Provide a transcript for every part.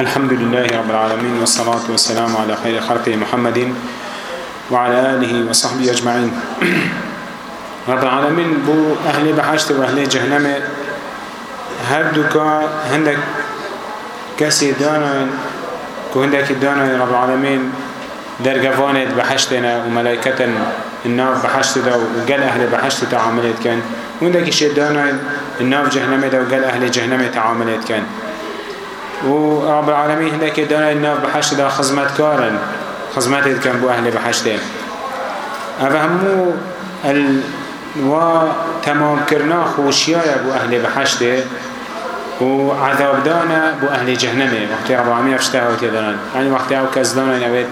الحمد لله رب العالمين والصلاة والسلام على خير خلقه محمد وعلى آله وصحبه أجمعين رب العالمين بو أهل بحشت وأهل جهنم هردك هندك كسي دانا كهندك دانا رب العالمين درقفانت بحشتنا وملائكة الناف بحشت دا وقال أهل بحشت تعاملت كان وهندك شي دانا الناف جهنم دا وقال أهل جهنم تعاملت كان و رب العالمین هندێکێ دانای ناو بەحشتدا خزمەتکارن خزمەتێ دکەن بۆ ئەهلێ بەحشتێ ئەوە هەموو وا تەمامکردنا خۆشیایە بۆ ئەهلێ بەحشتێ و عذابدانە بۆ ئەهلی جەهنەمێ وقتی ڕوامی ئەفشتاوتێ دەنان ئەنی وقتی ئەو کەس دانانەوێت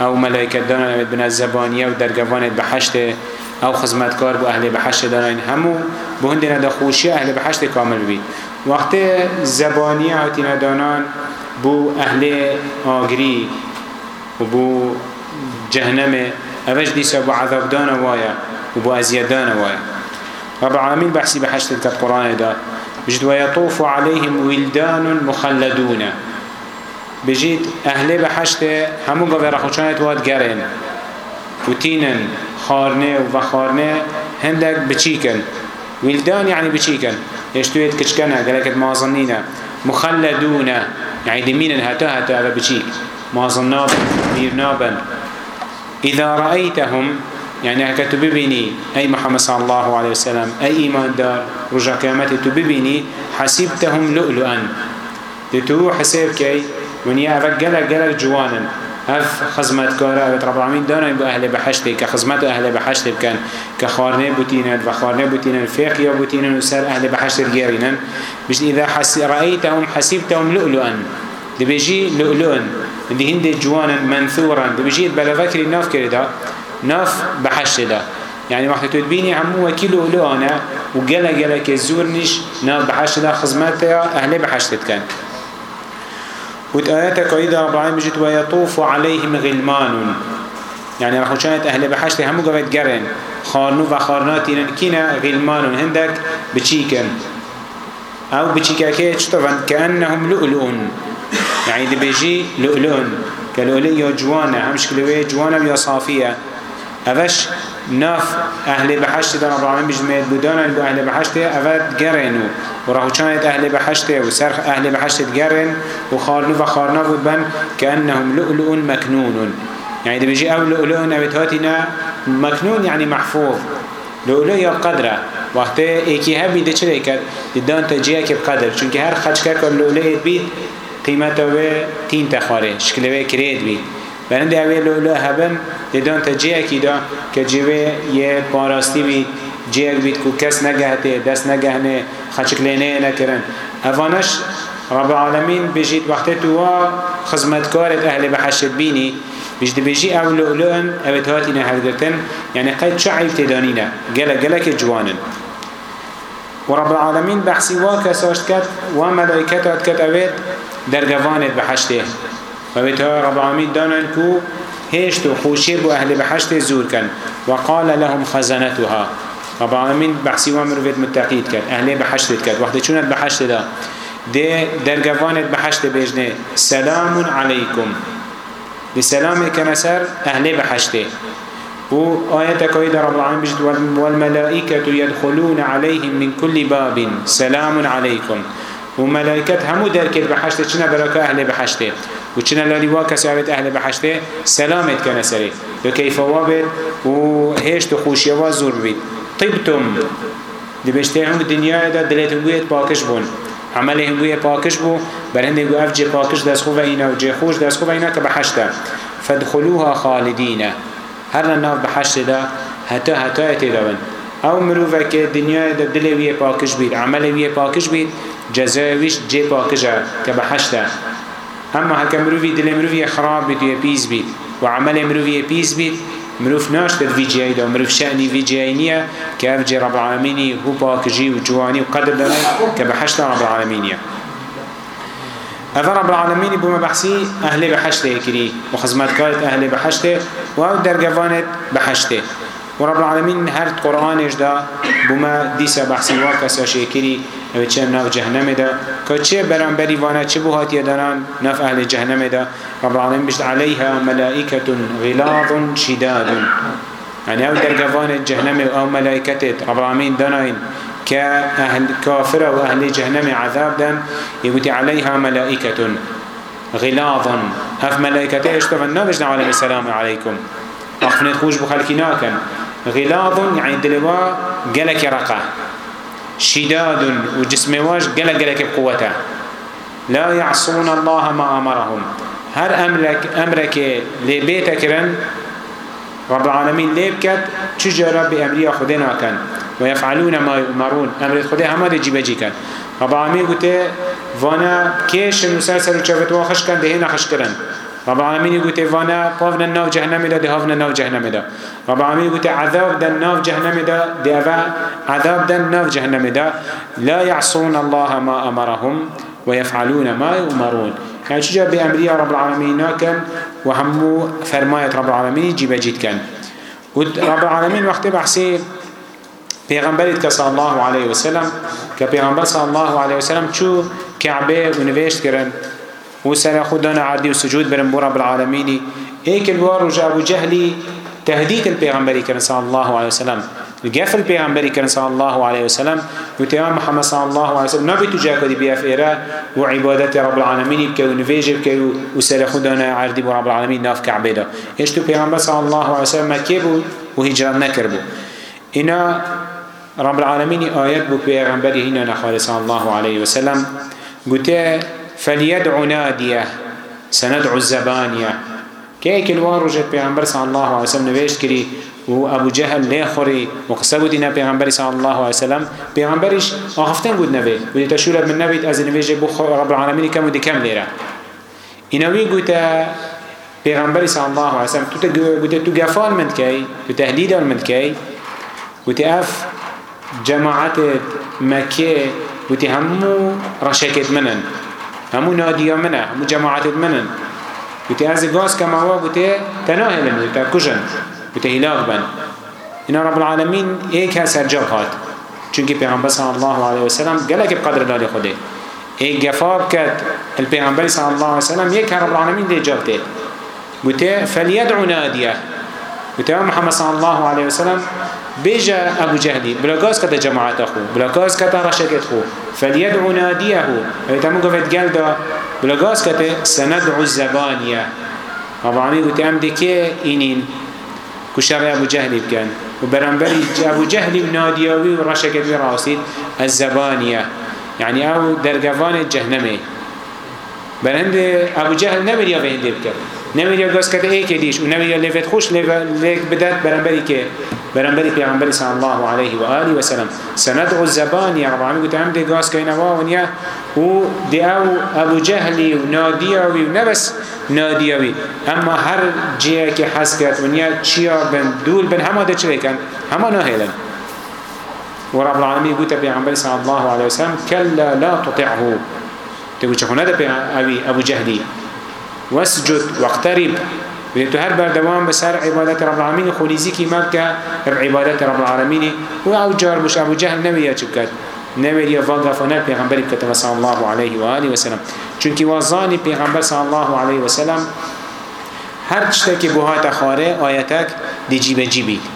ئەو مەلایکت دانانەوێت بنە زەبانیە و دەرگەوانێت بەحشتێ ئەو خزمەتکار بۆ ئەهلی بەحشتێ داناین هەموو بۆ هەندێنە دەخۆشیە ئەهلی بەحشتێ کامل بیت وقتی زبانی هاتین دانان بو اهل آگری و بو جهنم اوش دیسا بو عذاب دان وایا و بو ازید دان وایا رب العالمین بحثی به حشت کت قرآن دا بجد و یطوف علیهم ولدان مخلدون بجید اهل به حشت همون گاوه رخوچانت واد گرن و تینن خارنه و خارنه هندک بچیکن ولدان یعنی بچیکن يشتويت كشكنا قالك معظمين مخلدون يعني دمين هتا هتا هذا بشيك معظم نابن مير نابن إذا رأيتهم يعني هكا تببيني أي محمد صلى الله عليه وسلم أي إيمان دار رجع قيامتي تببيني حسبتهم لؤلؤا تتو حساب كي ونيا أفق قلق قلق جوانا اف خدمتکار او ربعامین دانای بو اهل بحشت که خدمت اهل بحشت بکن که خارنه بوتینن و خارنه بوتینن فیق یا بوتینن و سر اهل بحشت گیرینن بجن اذا حس رأیتهم حسبتهم لؤلؤا دبیجی لؤلؤا دی هند جوانا منثورا دبیجی بلوکری ناف کرده ناف بحشت ده يعني وقت تدبيني عمو وكيلو لؤانا وقلا قلا كزور نش ناف بحشت ده خزمتها اهل بحشت كان وت آيات قيدة ربعين بجد ويطوف عليهم غلمان يعني رح وشانت أهل بحشت همو قبت قرن خارنو وخارناتين كنا غلمان هندك بچيكن أو بچيكاكي چطفن كأنهم لؤلؤون يعني دبيجي لؤلؤون كلؤلؤ جوانا همش كلوه جوانا بيا صافية اوش ناف اهل بحشت دان الرحمن بجمعید بودانن بو اهل بحشت اوت گرنو و راهوچانت اهل بحشت و سرخ اهل بحشت گرن و خارنو و خارناف بن كأنهم لؤلؤ مكنون يعني ده بيجي او لؤلؤ اوت هاتنا مكنون يعني محفوظ لؤلؤ یا قدره وقتی ایکی هبی ده چه کرد دیدان تجیه که قدر چونکه هر خچکر که لؤلؤ بید قیمت او تین تخاره شکل او کرید بید برند اوه لولا هبن دیدان تا جیه اکی دا که جیوه یه پاراستی بید جیه اک بید که کس نگهته دست نگهنه خچک لینه نکرن اوانش رب العالمین بجید وقتی تو خزمتکارت اهل بحشت بینی بجد بجی او لولوان او تهاتینا هرگرتن یعنی قید شعیل تدانینا گله گله که جوانن ورب العالمين بحسي واكا ساشت كت وملائكتات كت اويت درقوانت بحشته وبيتوا رب العالمين دانن كو هشت وخوشير بو أهل بحشت زور كان وقال لهم خزنتها رب العالمين بحسي وامر بيت متقيد كان أهل بحشت كان وقت شونت بحشت ده ده درجوانت بحشت بيجنه سلام عليكم لسلام كان سر أهل بحشته و آيات كويدة رب العالمين بجد والملائكة يدخلون عليهم من كل باب سلام عليكم وملائكة همو دركت بحشته شنا بركة أهل بحشته وچنا لالی وا کسی عبد اهل بحشته سلامت کنه سری دو کیف وابد و هیش تو خوشی و زور بید طبتم دبشته هم دنیا دا دلت بویت پاکش بون عمل هم بویت پاکش بو برهنده گو اف جه پاکش دست خوب اینا و جه خوش دست خوب اینا که بحشته فدخلوها خالدینه هر ناف بحشته دا حتی حتی اتدابن او مروفه که دنیا دا دل وی پاکش بید عمل وی پاکش بید جزایویش جه پاکشه که بحشته اما هکه مروی دل مروی خراب بید و پیز بید و عمل مروی پیز بید مروف ناش در ویجی دا مروف شأنی ویجی نیه که افجی رب العالمینی و پاکجی و جوانی و قدر داره که بحشت رب العالمینیه اف رب العالمینی بوم بحثی اهل بحشته کری و خدمتکارت اهل بحشته و او درگوانت بحشته و رب العالمین هر قرآنش دا بوم دیسه بحثی واکسه شکری او چه ناف جهنم دا که چه بران بری وانا چه بو هاتیه داران ناف اهل جهنم دا رب العالمین بشت علیها ملائکت غلاظ شداد يعني او درگوان جهنم او ملائکتت رب العالمین داناین كأهل كافر وأهل جهنم عذاب دن يقول عليها ملائكة غلاظا هف ملائكته اشتفن نبجن على السلام عليكم أخفنت خوش بخلقناكم غلاظ يعني دلوا قلك رقه شداد وجسم واش قلق قلق بقوته لا يعصون الله ما أمرهم هر أمرك, أمرك لبيتك رن رب العالمين ليبكت تجرى بأمرية خدنا كان ويفعلون ما يؤمرون أمر خدنا هما دي جيبجي كان رب العالمين قلت فانا كيش نسلسل وشافت واخش كان دهينا خش كرن رب العالمين يقول تفانا قفنا الناف جهنم دا دهافنا الناف جهنم دا رب العالمين يقول عذاب دا الناف جهنم دا دهافا عذاب دا الناف جهنم دا لا يعصون الله ما أمرهم ويفعلون ما يؤمرون يعني شجا بأمرية رب العالمين ناكن وهمو فرماية رب العالمين جيب جيت كان رب العالمين وقت بحسي پیغمبرید که صلی الله علیه وسلم که پیغمبر صلی الله علیه وسلم چو کعبه و نوشت کرن و سر خودان عادی و سجود برن بو رب العالمینی ایک الوار و جابو جهلی تهدید البيغمبري كان صلى الله عليه وسلم الجاف البيغمبري كان صلى الله عليه وسلم وتمام محمد صلى الله عليه وسلم نبي تجاك دي بياف إيرا وعبادات رب العالمين بكو نفيجر كو وسر خدنا عردي رب العالمين ناف كعبيدا يشتو بيغمبر صلى الله عليه وسلم كيبو وهجران نكربو إنا رب العالمين آيات بو بيغمبري هنا نخالي صلى الله عليه وسلم قلت فليدعو ناديه سندعو الزبانيه كيك الوار وجد بيغمبر صلى الله عليه وسلم نبيش كري وابو جهل لا خري وقصبو دينا بيغمبر صلى الله عليه وسلم بيغمبرش وخفتن قد نبي ودي تشوله من نبي از نبيج بو رب العالمين كم ودي كم ليره انوي قتا پیغمبر صلی الله علیه وسلم تو گوته تو گفال من کی تو تهدید من کی گوته اف جماعت مکه گوته همو رشکت منن همو نادیا منه همو جماعت منن بوتي از گاز كما هو بوتي تناهي لن بوتي كجن بوتي هلاك بن إن رب العالمين ايك هسر جاب هات چونك پیغمبر صلى الله عليه وسلم قالك بقدر داري خوده ايك جفاب كت الپیغمبر صلى الله عليه وسلم ايك رب العالمين دي جاب دي بوتي فليدعو نادية بوتي محمد صلى الله عليه وسلم بيجا أبو جهلي بلا كاس كتا جماعات أخو بلا كاس كتا رشاكت أخو فليدعو ناديه هيتا مو قفت قال دا بلا كاس كتا سندعو الزبانية أبو عمي قلت أمدي كي إنين كشري أبو جهلي بكان وبرنبري أبو جهلي بناديوي ورشاكت براسيد الزبانية يعني أو درقفان الجهنمي برهند أبو جهل نبري يا بهندي بكان نمیری گاز کرد ای که دیش و نمیری لیفت خوش لیک بدات برانبری که برانبری پیامبری صلی الله علیه و آله و سلم سند و زبان یا رب العالمین گفتم دی گاز که نوا و نیا و دیاو ابو جهلی و نادیاوی و نبس نادیاوی اما هر جیه که حس کرد و نیا چیا بن دول بن همه دچه کن همه نهیلن ورب العالمين قلت بيعمل صلى الله عليه وسلم كلا لا تطعه تقول شخونا ده أبي أبو جهلي واسجد واقترب بيتو هر بردوام بسر عبادة رب العالمين خونيزيكي مبكة بعبادة رب العالمين وعو جار مش أبو جهل نوي يتبكت نوي يفضل فنال پیغمبر بكتب صلى الله عليه وآله وسلم چونك وظاني پیغمبر صلى الله عليه وسلم هر چتك بوهات خاره آياتك دي جيب جيبيت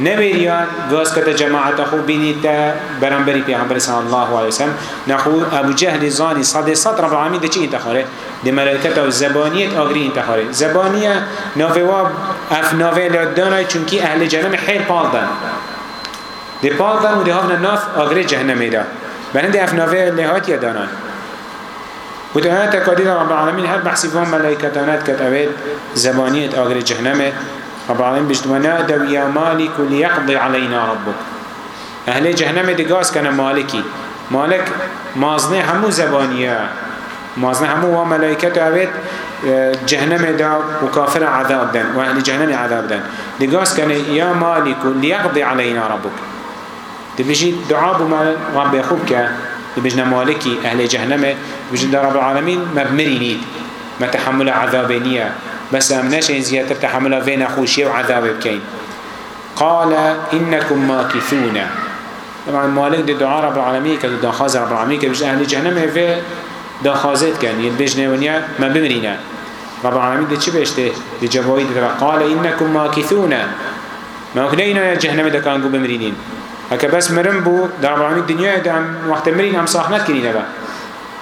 نبيريان دواسكت جماعة أخو بيني تا برنبري بيغمبر صلى الله عليه وسلم نخو أبو جهل زاني صد صد رب العالمين ده چه انتخاره؟ ده ملائكة و زبانية آغري انتخاره زبانية نوفوا اف نوفه لدانا چونكي أهل جهنم حير پالدن ده پالدن و ده هفنا ناف آغري جهنم ده بلند اف نوفه لهات يدانا وده هاتا قدير رب العالمين هر بحثي فهم ملائكتانات كتابت زبانية آغري جهنمه رب العالمين بجد ونادوا يا مالك ليقضي علينا ربك أهل جهنم دقاس كان مالكي مالك مازني همو زبانيا مازني همو وملائكته أبيت جهنم دا وكافر عذاب دن وأهل جهنم عذاب دن دقاس كان يا مالك ليقضي علينا ربك دبجي دعاء بما رب يخبك دبجنا مالكي أهل جهنم بجد رب العالمين مبمرينيد ما تحمل عذابينيه بس ام نشين زيادة تحملها فينا خوشية وعذاب بكين قال إنكم ماكثون طبعا مالك دي دعاء رب العالمين كدو داخاز رب العالمين كبش أهل جهنم هفه داخازت كان يلبجنا ونيا ما بمرينا رب العالمين دي چه بيشته دي جبوي دي قال إنكم ماكثون ما وكلينا يا جهنم دا كانوا بمرينين هكا بس مرم بو رب العالمين دنيا دا وقت مرين هم صاحنات كنين بقى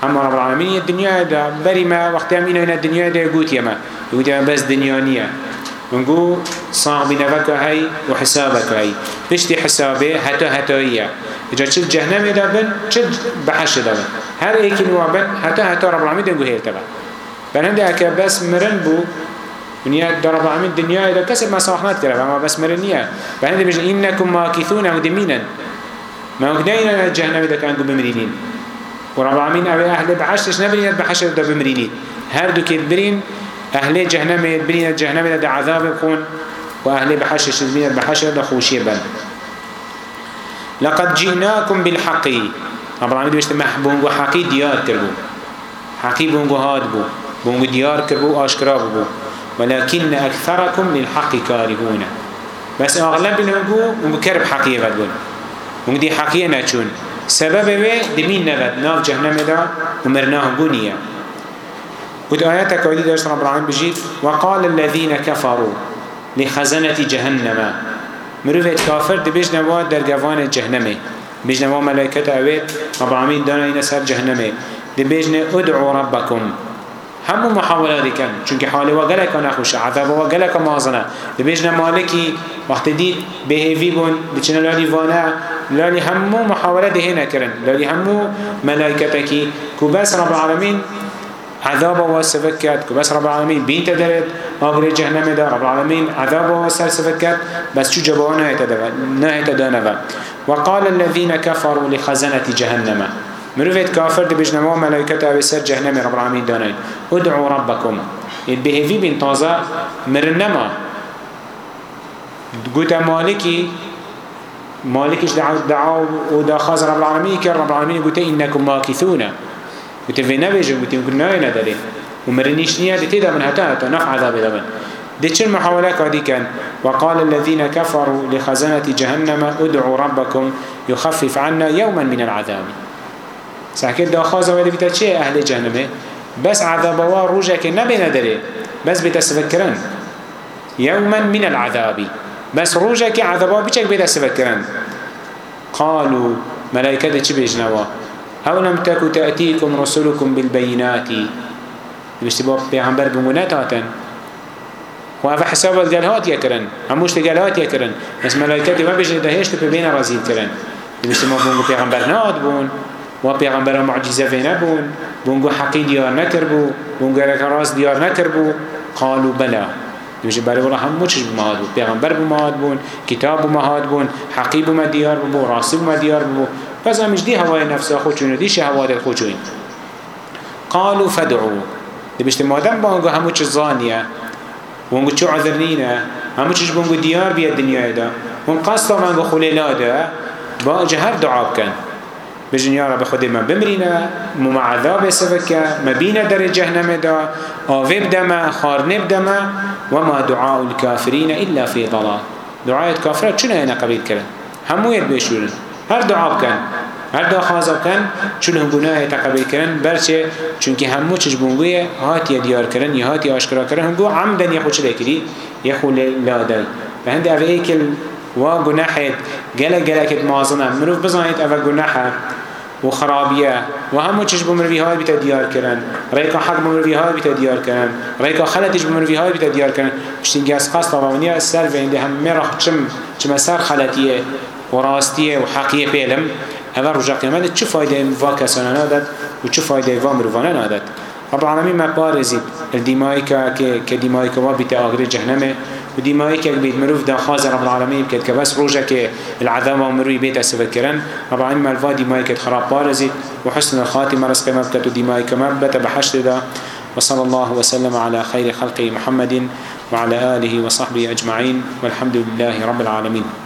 اما رب العالمين الدنيا دا بري ما وقت امينا هنا الدنيا دا يقول يما يقول يما بس دنيانية ونقول صعب نفك هاي وحسابك هاي بشتي حسابه هتا هتاية اجا چل جهنم دا بن چل بحش دا بن هر ايكي نوابن هتا هتا رب العالمين دا يقول هيتا بن بل هنده اكا بس مرن بو ونیا در رب العالمین دنیای را کسی مساخ نکرد اما بس مرنیه بعد بیش اینکم ماکثون عدمینن ما وقتینا جهنم دکان گو بمرینین ورب العالمين أو أهل بعشرش نبنيت بحشر دو بمريني هردو كيد برين أهل جهنم برين جهنم دا عذاب يكون وأهل بحشرش نبنيت بحشر دا خوشي بل لقد جئناكم بالحق رب العالمين بيشت محبون وحقي ديار كربو حقي بونغو هاد بو بونغو ديار كربو آشكراب بو ولكن أكثركم للحق كارهون بس أغلب نبو ونكرب حقيقة بقول وندي حقيقة ناتشون سبب وی دمین نبد ناف جهنم دا ومرناه بنيا ود آياتك ودي داشت رب العالمين بجيت وقال الذين كفروا لخزنة جهنم مروفت كافر دبيج نوا درقوان جهنمه بيج نوا ملائكة اويت رب العالمين دانا ينسر جهنمه دبيج ادعوا ربكم همو محاوله دیکن چونکه حال و گلک نخوشه عذاب و گلک مازنه دبیج مالکی وقت دید بهوی بون بچنلالی وانه لانی همو محاوله دهینا کرن لانی همو ملائکتکی که بس رب العالمین عذاب و سفت کرد که بس رب العالمین بین تدرد آگری جهنم دا رب العالمین عذاب و سر سفت کرد بس چو جبا نهت دانوا وقال الذين كفروا لخزنة جهنم مروفت كافر دي بجنوا ملائكته او سر جهنم رب العالمين دانين ادعوا ربكم البهيفي بن طازه مرنما قلت مالكي مالكش دعا ودا خاز رب العالمين كان رب العالمين قلت إنكم ماكثون قلت في نبيجن قلت إنكم ناينا دلي ومرنيش نيا دي تيدا من هتا هتا نفع عذاب دمن دي تشل محاولات هذه كان وقال الذين كفروا لخزنة جهنم ادعوا ربكم يخفف عنا يوما من العذاب ساكت دا خاز ولي بتا شيء أهل جهنم بس عذاب وروجك نبي ندري بس بتسفكرن يوما من العذاب بس روجه که عذابا بچک بیده سبت کرن قالوا ملائکه ده چه بجنوا او لم تکو تأتیکم رسولكم بالبیناتی نوشتی با پیغمبر بمونت هاتن و اوه حساب الگل هات یکرن هموش لگل هات یکرن بس ملائکه ده ما بجنه دهشت به بین رازیل کرن نوشتی ما بونگو پیغمبر نهات بون و پیغمبر معجزه وی نبون بونگو حقی دیار نکر بو بونگو راز دیار نکر بو قالوا بلا نوشی بله ولی همه چیز بمهاد بود پیغمبر بمهاد بون کتاب بمهاد بون حقی بما دیار ببو راستی بما دیار ببو پس همش دی هوای نفس خودشون دیش هوا دل خودشون قالوا فدعوا دبشت مادم با اونگو همه چیز زانیه و اونگو چو عذر نینه همه چیز بونگو دیار بیاد دنیای دا اون قصد من اونگو خلیلاده با اجه هر دعا بکن بجن يا رب خدي ما بمرينا مما عذاب سفكا ما بينا در جهنم دا آوه بدما خارنه بدما وما دعاء الكافرين إلا في ضلال دعاية كافرة شنو هنا قبيل كلا همو يتبشورن هر دعاء بكن هر دعاء خاصة بكن شنو هم قناه يتقبيل كلن برشة چونك همو چجبونغوية هاتي ديار كلن يهاتي أشكرا كلن هم قو عمدا يخو چلي كلي يخو لا دل فهند أفا ايكل وقناحت قلق قلقت معظنا منوف بزانيت أفا قناحت و خرابیه و همه چیش بمروی های بیت دیار کردن ریکا حق بمروی های بیت دیار کردن ریکا خلتش بمروی های بیت دیار کردن پشتی گس قصد روانی از سر و انده هم مرخ چم چم سر خلتیه و راستیه و حقیه پیلم اول رجا قیامت چه فایده وا کسانه نادد و چه فایده وا مروانه نادد رب العالمین ما پارزید دیمایی که دیمایی که وا بیت آگر جهنمه بدي ما هيك بيت مروف ده خاز رب العالمين كده كبس روجك العذاب ومروي بيت أسفكرن رب العالمين مالفا دي ما هيك خراب بارزت وحسن الخاتمة رزق مبتة دي ما هيك مبتة بحشت ده وصلى الله وسلم على خير خلقه محمد وعلى آله وصحبه أجمعين والحمد لله رب العالمين